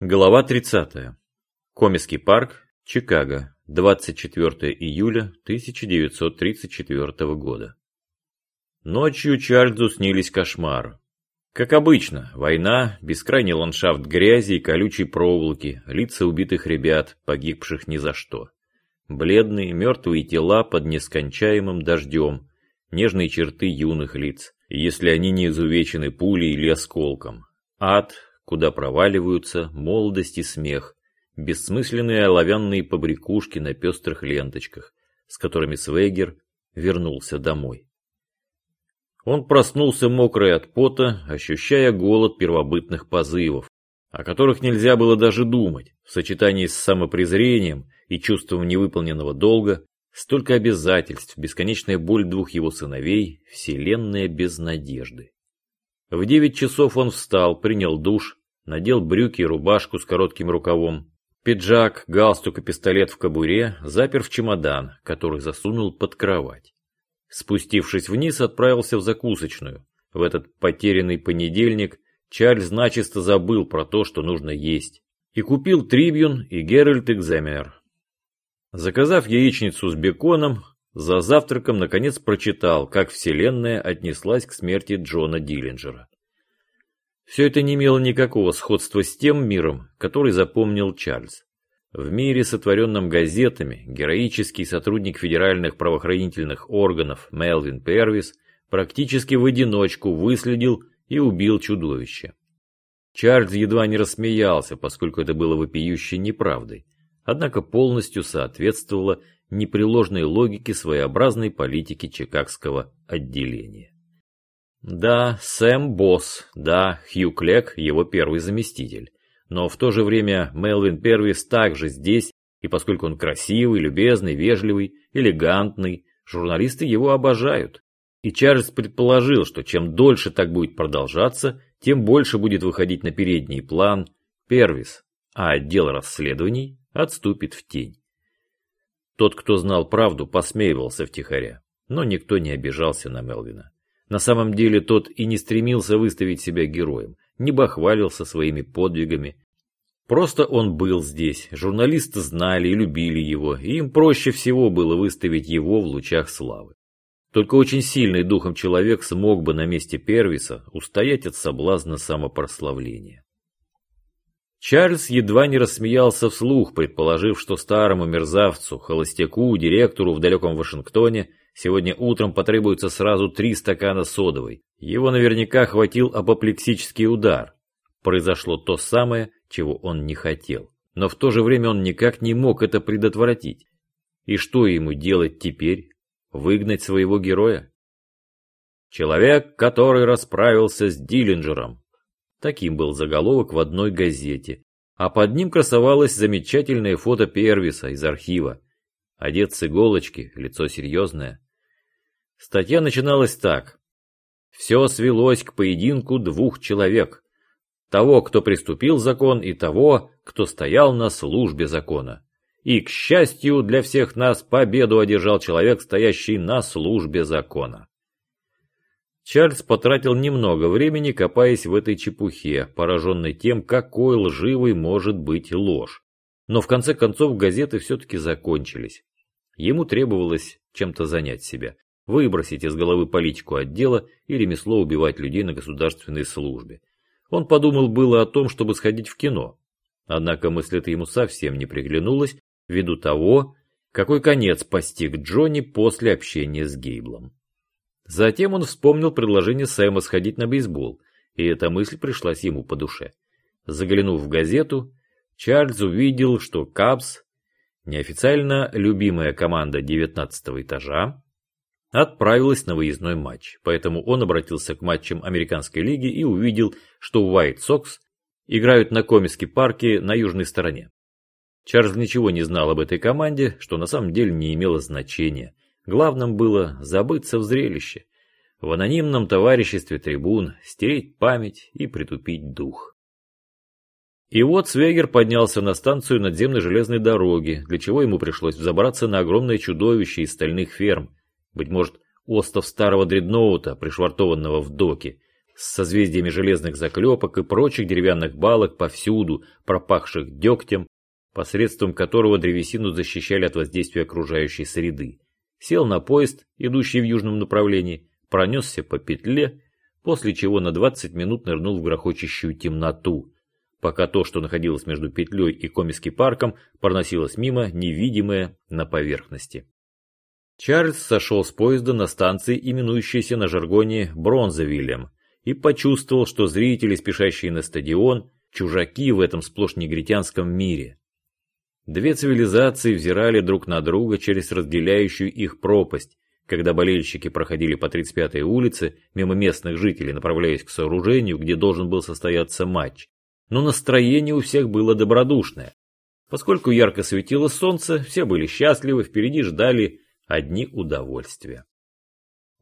Глава 30. Комисский парк, Чикаго, 24 июля 1934 года. Ночью Чарльзу снились кошмары. Как обычно, война, бескрайний ландшафт грязи и колючей проволоки, лица убитых ребят, погибших ни за что. Бледные, мертвые тела под нескончаемым дождем, нежные черты юных лиц, если они не изувечены пулей или осколком. Ад, куда проваливаются молодость и смех, бессмысленные оловянные побрякушки на пестрых ленточках, с которыми Свегер вернулся домой. Он проснулся мокрый от пота, ощущая голод первобытных позывов, о которых нельзя было даже думать, в сочетании с самопрезрением и чувством невыполненного долга, столько обязательств, бесконечная боль двух его сыновей, вселенная без надежды. В девять часов он встал, принял душ, надел брюки и рубашку с коротким рукавом, пиджак, галстук и пистолет в кобуре, запер в чемодан, который засунул под кровать. Спустившись вниз, отправился в закусочную. В этот потерянный понедельник Чарльз начисто забыл про то, что нужно есть, и купил Трибьюн и Геральт Экзаменер. Заказав яичницу с беконом, за завтраком наконец прочитал, как Вселенная отнеслась к смерти Джона Диллинджера. Все это не имело никакого сходства с тем миром, который запомнил Чарльз. В мире, сотворенном газетами, героический сотрудник федеральных правоохранительных органов Мелвин Первис практически в одиночку выследил и убил чудовище. Чарльз едва не рассмеялся, поскольку это было вопиющей неправдой, однако полностью соответствовало непреложной логике своеобразной политики Чикагского отделения. Да, Сэм Босс, да, Хью Клек его первый заместитель. Но в то же время Мелвин Первис также здесь, и поскольку он красивый, любезный, вежливый, элегантный, журналисты его обожают. И Чарльз предположил, что чем дольше так будет продолжаться, тем больше будет выходить на передний план Первис, а отдел расследований отступит в тень. Тот, кто знал правду, посмеивался втихаря, но никто не обижался на Мелвина. На самом деле тот и не стремился выставить себя героем, не бахвалился своими подвигами. Просто он был здесь, журналисты знали и любили его, и им проще всего было выставить его в лучах славы. Только очень сильный духом человек смог бы на месте Первиса устоять от соблазна самопрославления. Чарльз едва не рассмеялся вслух, предположив, что старому мерзавцу, холостяку, директору в далеком Вашингтоне сегодня утром потребуется сразу три стакана содовой. Его наверняка хватил апоплексический удар. Произошло то самое, чего он не хотел. Но в то же время он никак не мог это предотвратить. И что ему делать теперь? Выгнать своего героя? Человек, который расправился с Диллинджером, Таким был заголовок в одной газете, а под ним красовалось замечательное фото Первиса из архива. Одет с иголочки, лицо серьезное. Статья начиналась так. Все свелось к поединку двух человек. Того, кто приступил закон, и того, кто стоял на службе закона. И, к счастью для всех нас, победу одержал человек, стоящий на службе закона. Чарльз потратил немного времени, копаясь в этой чепухе, пораженный тем, какой лживой может быть ложь. Но в конце концов газеты все-таки закончились. Ему требовалось чем-то занять себя, выбросить из головы политику отдела и ремесло убивать людей на государственной службе. Он подумал было о том, чтобы сходить в кино. Однако мысль эта ему совсем не приглянулась, ввиду того, какой конец постиг Джонни после общения с Гейблом. Затем он вспомнил предложение Сэма сходить на бейсбол, и эта мысль пришлась ему по душе. Заглянув в газету, Чарльз увидел, что Кабс, неофициально любимая команда 19 этажа, отправилась на выездной матч, поэтому он обратился к матчам Американской лиги и увидел, что White Sox играют на Комиске парке на южной стороне. Чарльз ничего не знал об этой команде, что на самом деле не имело значения – Главным было забыться в зрелище, в анонимном товариществе трибун, стереть память и притупить дух. И вот Свегер поднялся на станцию надземной железной дороги, для чего ему пришлось взобраться на огромное чудовище из стальных ферм, быть может, остов старого дредноута, пришвартованного в доке, с созвездиями железных заклепок и прочих деревянных балок повсюду, пропахших дегтем, посредством которого древесину защищали от воздействия окружающей среды. Сел на поезд, идущий в южном направлении, пронесся по петле, после чего на 20 минут нырнул в грохочущую темноту, пока то, что находилось между петлей и комиски парком, проносилось мимо, невидимое на поверхности. Чарльз сошел с поезда на станции, именующейся на жаргоне Бронзовиллем, и почувствовал, что зрители, спешащие на стадион, чужаки в этом сплошь негритянском мире. Две цивилизации взирали друг на друга через разделяющую их пропасть, когда болельщики проходили по 35-й улице, мимо местных жителей, направляясь к сооружению, где должен был состояться матч. Но настроение у всех было добродушное. Поскольку ярко светило солнце, все были счастливы, впереди ждали одни удовольствия.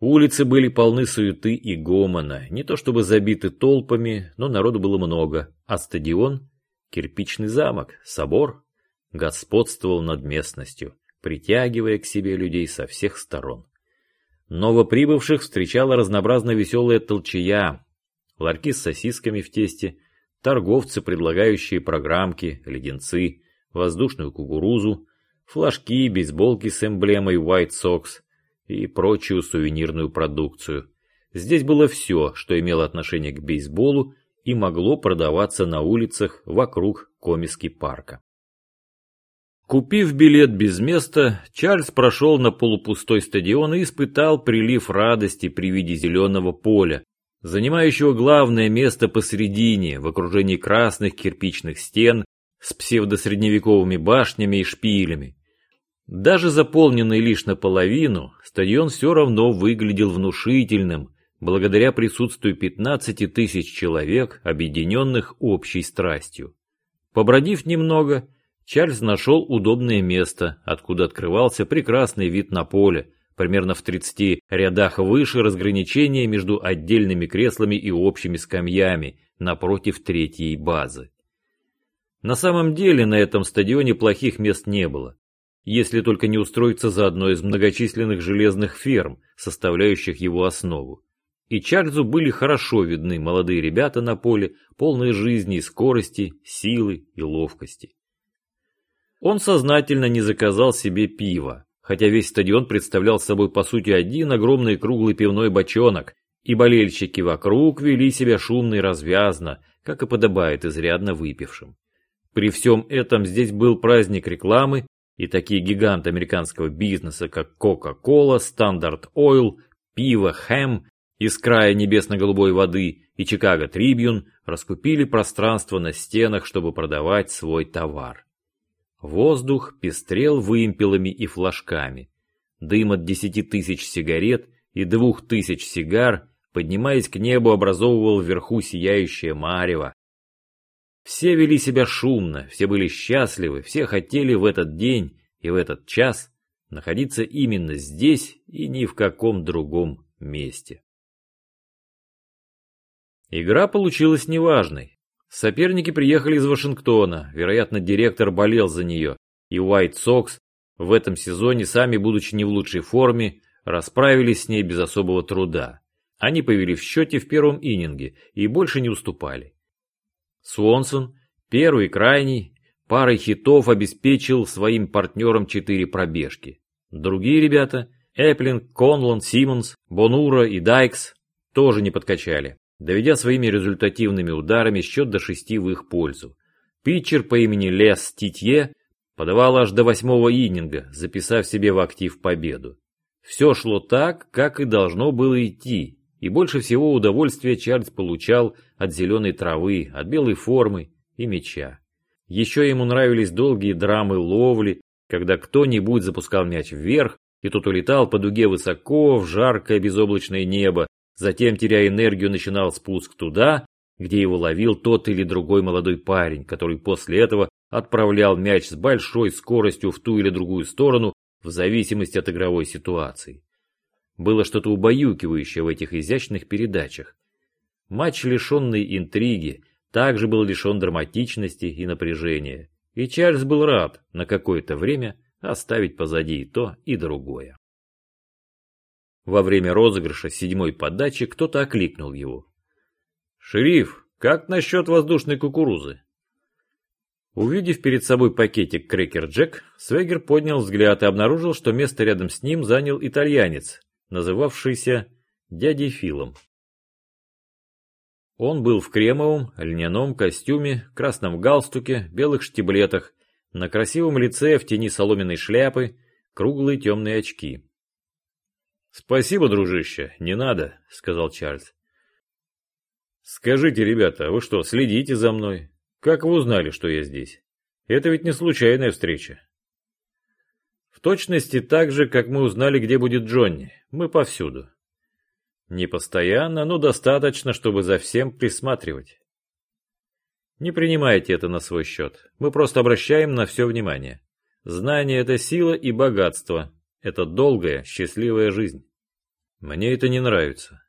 Улицы были полны суеты и гомона, не то чтобы забиты толпами, но народу было много, а стадион, кирпичный замок, собор, господствовал над местностью, притягивая к себе людей со всех сторон. Новоприбывших встречала разнообразно веселая толчая, ларьки с сосисками в тесте, торговцы, предлагающие программки, леденцы, воздушную кукурузу, флажки, бейсболки с эмблемой White Sox, и прочую сувенирную продукцию. Здесь было все, что имело отношение к бейсболу и могло продаваться на улицах вокруг комиски парка. Купив билет без места, Чарльз прошел на полупустой стадион и испытал прилив радости при виде зеленого поля, занимающего главное место посередине, в окружении красных кирпичных стен с псевдосредневековыми башнями и шпилями. Даже заполненный лишь наполовину, стадион все равно выглядел внушительным, благодаря присутствию 15 тысяч человек, объединенных общей страстью. Побродив немного, Чарльз нашел удобное место, откуда открывался прекрасный вид на поле, примерно в 30 рядах выше разграничения между отдельными креслами и общими скамьями, напротив третьей базы. На самом деле на этом стадионе плохих мест не было если только не устроиться за одной из многочисленных железных ферм, составляющих его основу. И Чарльзу были хорошо видны молодые ребята на поле, полные жизни скорости, силы и ловкости. Он сознательно не заказал себе пива, хотя весь стадион представлял собой по сути один огромный круглый пивной бочонок, и болельщики вокруг вели себя шумно и развязно, как и подобает изрядно выпившим. При всем этом здесь был праздник рекламы, и такие гиганты американского бизнеса, как Coca-Cola, Standard Oil, пиво, хэм из края небесно-голубой воды и Чикаго Трибьюн раскупили пространство на стенах, чтобы продавать свой товар. Воздух пестрел вымпелами и флажками. Дым от десяти тысяч сигарет и двух тысяч сигар, поднимаясь к небу, образовывал вверху сияющее марево, все вели себя шумно, все были счастливы, все хотели в этот день и в этот час находиться именно здесь и ни в каком другом месте. Игра получилась неважной. Соперники приехали из Вашингтона, вероятно, директор болел за нее, и White Sox в этом сезоне, сами будучи не в лучшей форме, расправились с ней без особого труда. Они повели в счете в первом ининге и больше не уступали. Свонсон, первый крайний, парой хитов обеспечил своим партнерам четыре пробежки. Другие ребята, Эплинг, Конланд, Симмонс, Бонура и Дайкс, тоже не подкачали, доведя своими результативными ударами счет до шести в их пользу. Питчер по имени Лес Титье подавал аж до восьмого иннинга, записав себе в актив победу. Все шло так, как и должно было идти, и больше всего удовольствия Чарльз получал от зеленой травы, от белой формы и мяча. Еще ему нравились долгие драмы ловли, когда кто-нибудь запускал мяч вверх, и тот улетал по дуге высоко в жаркое безоблачное небо, затем, теряя энергию, начинал спуск туда, где его ловил тот или другой молодой парень, который после этого отправлял мяч с большой скоростью в ту или другую сторону, в зависимости от игровой ситуации. Было что-то убаюкивающее в этих изящных передачах. Матч, лишенный интриги, также был лишен драматичности и напряжения. И Чарльз был рад на какое-то время оставить позади и то, и другое. Во время розыгрыша седьмой подачи кто-то окликнул его. «Шериф, как насчет воздушной кукурузы?» Увидев перед собой пакетик Крекер Джек, Свегер поднял взгляд и обнаружил, что место рядом с ним занял итальянец, называвшийся дядей Филом. Он был в кремовом, льняном костюме, красном галстуке, белых штиблетах, на красивом лице в тени соломенной шляпы, круглые темные очки. «Спасибо, дружище, не надо», — сказал Чарльз. «Скажите, ребята, вы что, следите за мной? Как вы узнали, что я здесь? Это ведь не случайная встреча». «В точности так же, как мы узнали, где будет Джонни. Мы повсюду. Не постоянно, но достаточно, чтобы за всем присматривать. Не принимайте это на свой счет. Мы просто обращаем на все внимание. Знание – это сила и богатство. Это долгая, счастливая жизнь. Мне это не нравится.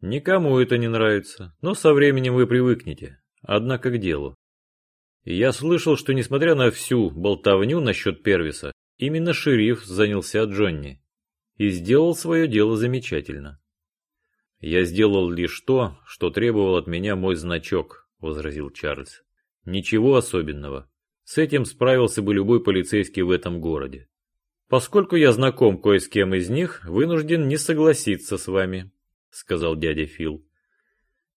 Никому это не нравится, но со временем вы привыкнете. Однако к делу. Я слышал, что несмотря на всю болтовню насчет Первиса, именно шериф занялся Джонни. И сделал свое дело замечательно. «Я сделал лишь то, что требовал от меня мой значок», — возразил Чарльз. «Ничего особенного. С этим справился бы любой полицейский в этом городе. Поскольку я знаком кое с кем из них, вынужден не согласиться с вами», — сказал дядя Фил.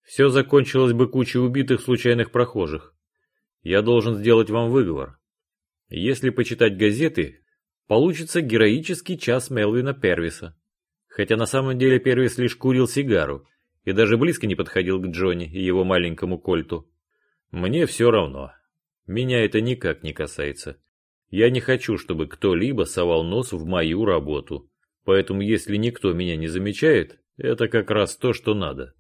«Все закончилось бы кучей убитых случайных прохожих. Я должен сделать вам выговор. Если почитать газеты, получится героический час Мелвина Первиса хотя на самом деле Первис лишь курил сигару и даже близко не подходил к Джонни и его маленькому кольту. Мне все равно. Меня это никак не касается. Я не хочу, чтобы кто-либо совал нос в мою работу. Поэтому если никто меня не замечает, это как раз то, что надо.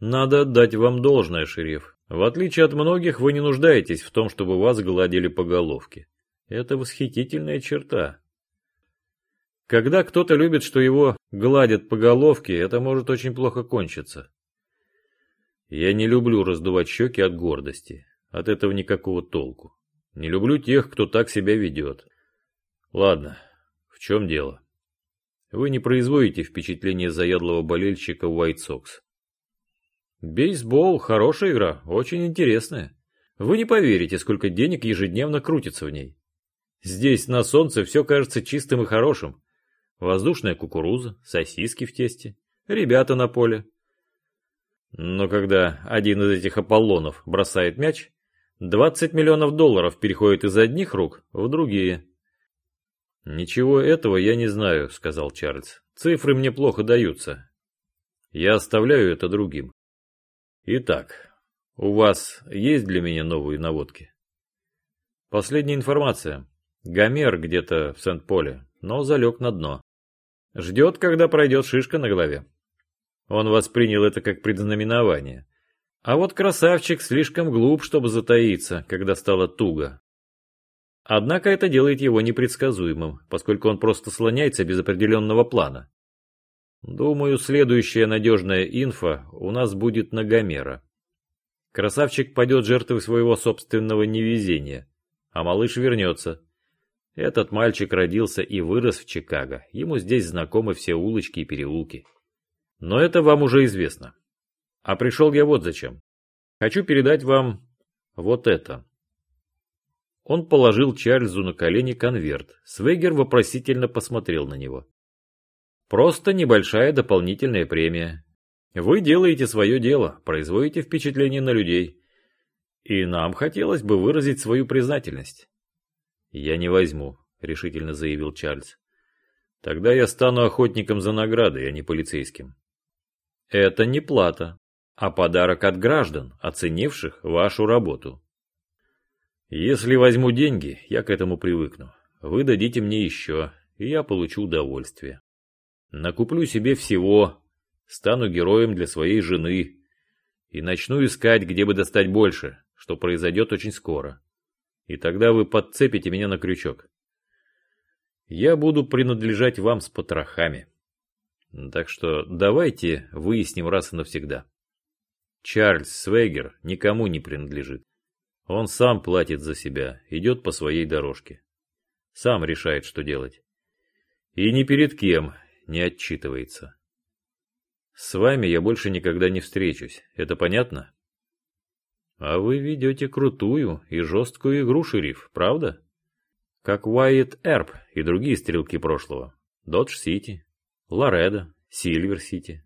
Надо отдать вам должное, шериф. В отличие от многих, вы не нуждаетесь в том, чтобы вас гладили по головке. Это восхитительная черта. Когда кто-то любит, что его гладят по головке, это может очень плохо кончиться. Я не люблю раздувать щеки от гордости. От этого никакого толку. Не люблю тех, кто так себя ведет. Ладно, в чем дело? Вы не производите впечатление заядлого болельщика White Sox. Бейсбол – хорошая игра, очень интересная. Вы не поверите, сколько денег ежедневно крутится в ней. Здесь на солнце все кажется чистым и хорошим, воздушная кукуруза, сосиски в тесте, ребята на поле. Но когда один из этих Аполлонов бросает мяч, 20 миллионов долларов переходит из одних рук в другие. «Ничего этого я не знаю», — сказал Чарльз. «Цифры мне плохо даются. Я оставляю это другим. Итак, у вас есть для меня новые наводки?» Последняя информация. Гомер где-то в Сент-Поле, но залег на дно. Ждет, когда пройдет шишка на голове. Он воспринял это как предзнаменование. А вот красавчик слишком глуп, чтобы затаиться, когда стало туго. Однако это делает его непредсказуемым, поскольку он просто слоняется без определенного плана. Думаю, следующая надежная инфа у нас будет на Гомера. Красавчик пойдет жертвой своего собственного невезения, а малыш вернется. Этот мальчик родился и вырос в Чикаго. Ему здесь знакомы все улочки и переулки. Но это вам уже известно. А пришел я вот зачем. Хочу передать вам вот это. Он положил Чарльзу на колени конверт. Свегер вопросительно посмотрел на него. Просто небольшая дополнительная премия. Вы делаете свое дело, производите впечатление на людей. И нам хотелось бы выразить свою признательность. «Я не возьму», — решительно заявил Чарльз. «Тогда я стану охотником за наградой, а не полицейским». «Это не плата, а подарок от граждан, оценивших вашу работу». «Если возьму деньги, я к этому привыкну. Вы дадите мне еще, и я получу удовольствие. Накуплю себе всего, стану героем для своей жены и начну искать, где бы достать больше, что произойдет очень скоро и тогда вы подцепите меня на крючок. Я буду принадлежать вам с потрохами. Так что давайте выясним раз и навсегда. Чарльз Свегер никому не принадлежит. Он сам платит за себя, идет по своей дорожке. Сам решает, что делать. И ни перед кем не отчитывается. С вами я больше никогда не встречусь, это понятно? А вы ведете крутую и жесткую игру, шериф, правда? Как Уайт Эрб и другие стрелки прошлого. Додж-Сити, Ларедо, Сильвер-Сити.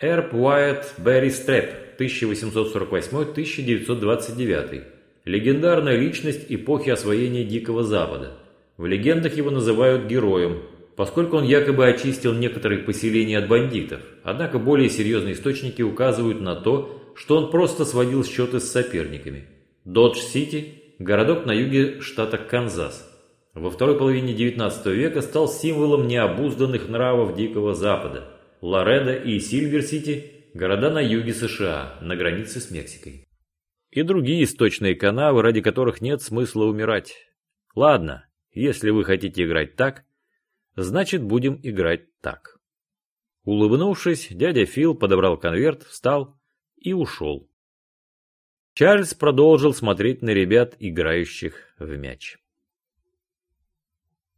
Эрп Уайетт Берри Стэпп, 1848-1929. Легендарная личность эпохи освоения Дикого Запада. В легендах его называют героем, поскольку он якобы очистил некоторые поселения от бандитов. Однако более серьезные источники указывают на то, что он просто сводил счеты с соперниками. Додж-Сити – городок на юге штата Канзас. Во второй половине XIX века стал символом необузданных нравов Дикого Запада. Ларедо и Сильвер-Сити – города на юге США, на границе с Мексикой. И другие сточные канавы, ради которых нет смысла умирать. Ладно, если вы хотите играть так, значит будем играть так. Улыбнувшись, дядя Фил подобрал конверт, встал и ушел. Чарльз продолжил смотреть на ребят, играющих в мяч.